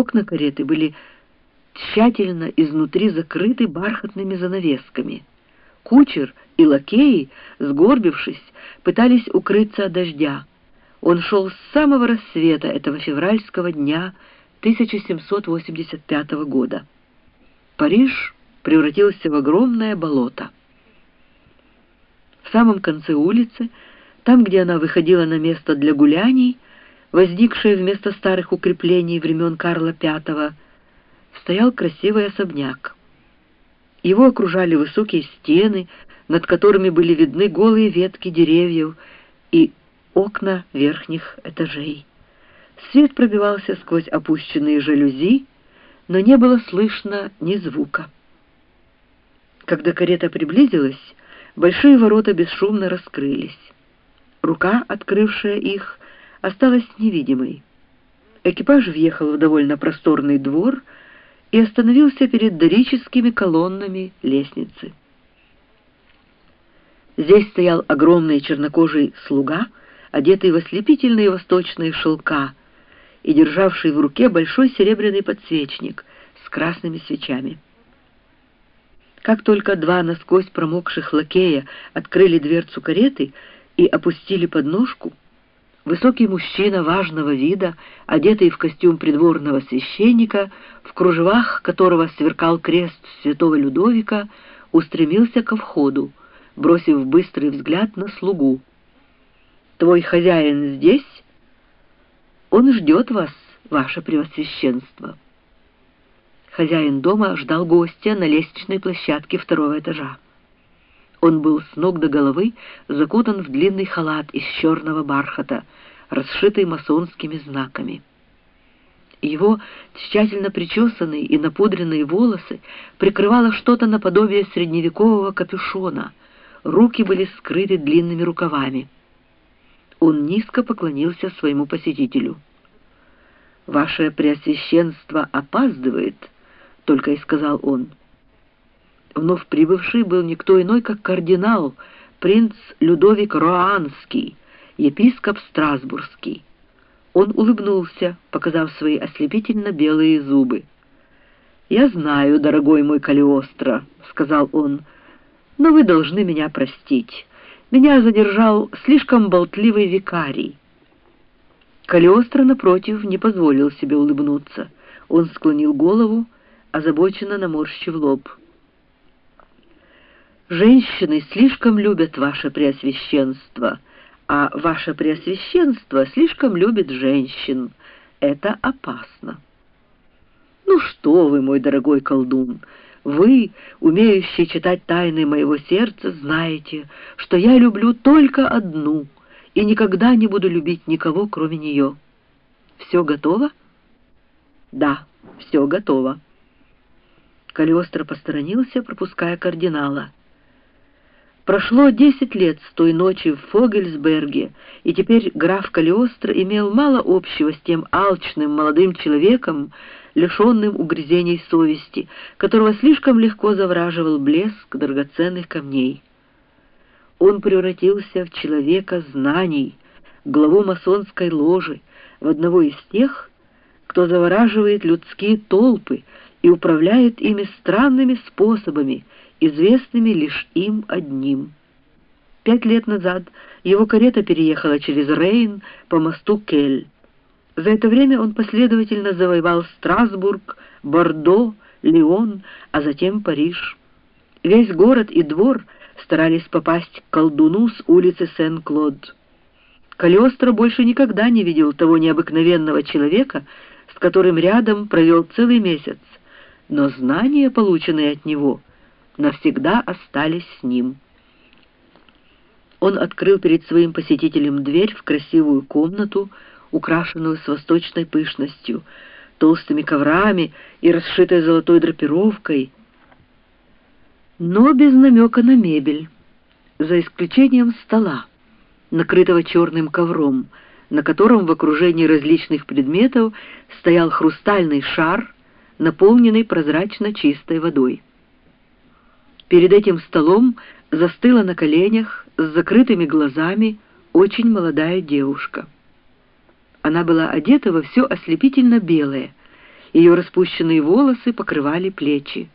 Окна кареты были тщательно изнутри закрыты бархатными занавесками. Кучер и лакеи, сгорбившись, пытались укрыться от дождя. Он шел с самого рассвета этого февральского дня 1785 года. Париж превратился в огромное болото. В самом конце улицы, там, где она выходила на место для гуляний, возникшее вместо старых укреплений времен Карла V, стоял красивый особняк. Его окружали высокие стены, над которыми были видны голые ветки деревьев и окна верхних этажей. Свет пробивался сквозь опущенные жалюзи, но не было слышно ни звука. Когда карета приблизилась, большие ворота бесшумно раскрылись. Рука, открывшая их, осталась невидимой. Экипаж въехал в довольно просторный двор и остановился перед дорическими колоннами лестницы. Здесь стоял огромный чернокожий слуга, одетый в ослепительные восточные шелка, и державший в руке большой серебряный подсвечник с красными свечами. Как только два насквозь промокших лакея открыли дверцу кареты и опустили подножку, высокий мужчина важного вида, одетый в костюм придворного священника, в кружевах которого сверкал крест святого Людовика, устремился ко входу, бросив быстрый взгляд на слугу. «Твой хозяин здесь?» Он ждет вас, ваше преосвященство». Хозяин дома ждал гостя на лестничной площадке второго этажа. Он был с ног до головы закутан в длинный халат из черного бархата, расшитый масонскими знаками. Его тщательно причесанные и напудренные волосы прикрывало что-то наподобие средневекового капюшона, руки были скрыты длинными рукавами. Он низко поклонился своему посетителю. «Ваше Преосвященство опаздывает», — только и сказал он. Вновь прибывший был никто иной, как кардинал, принц Людовик Роанский, епископ Страсбургский. Он улыбнулся, показав свои ослепительно белые зубы. «Я знаю, дорогой мой Калиостро», — сказал он, — «но вы должны меня простить». Меня задержал слишком болтливый викарий. Калиостро, напротив, не позволил себе улыбнуться. Он склонил голову, озабоченно наморщив лоб. «Женщины слишком любят ваше преосвященство, а ваше преосвященство слишком любит женщин. Это опасно». «Ну что вы, мой дорогой колдун!» Вы, умеющие читать тайны моего сердца, знаете, что я люблю только одну и никогда не буду любить никого, кроме нее. Все готово? Да, все готово. Калиостро посторонился, пропуская кардинала. Прошло десять лет с той ночи в Фогельсберге, и теперь граф Калиостро имел мало общего с тем алчным молодым человеком, лишенным угрызений совести, которого слишком легко завраживал блеск драгоценных камней. Он превратился в человека знаний, главу масонской ложи, в одного из тех, кто завораживает людские толпы и управляет ими странными способами, известными лишь им одним. Пять лет назад его карета переехала через Рейн по мосту Кель. За это время он последовательно завоевал Страсбург, Бордо, Лион, а затем Париж. Весь город и двор старались попасть к колдуну с улицы Сен-Клод. Калиостро больше никогда не видел того необыкновенного человека, с которым рядом провел целый месяц, но знания, полученные от него, навсегда остались с ним. Он открыл перед своим посетителем дверь в красивую комнату, украшенную с восточной пышностью, толстыми коврами и расшитой золотой драпировкой, но без намека на мебель, за исключением стола, накрытого черным ковром, на котором в окружении различных предметов стоял хрустальный шар, наполненный прозрачно чистой водой. Перед этим столом застыла на коленях с закрытыми глазами очень молодая девушка. Она была одета во все ослепительно белое, Ее распущенные волосы покрывали плечи.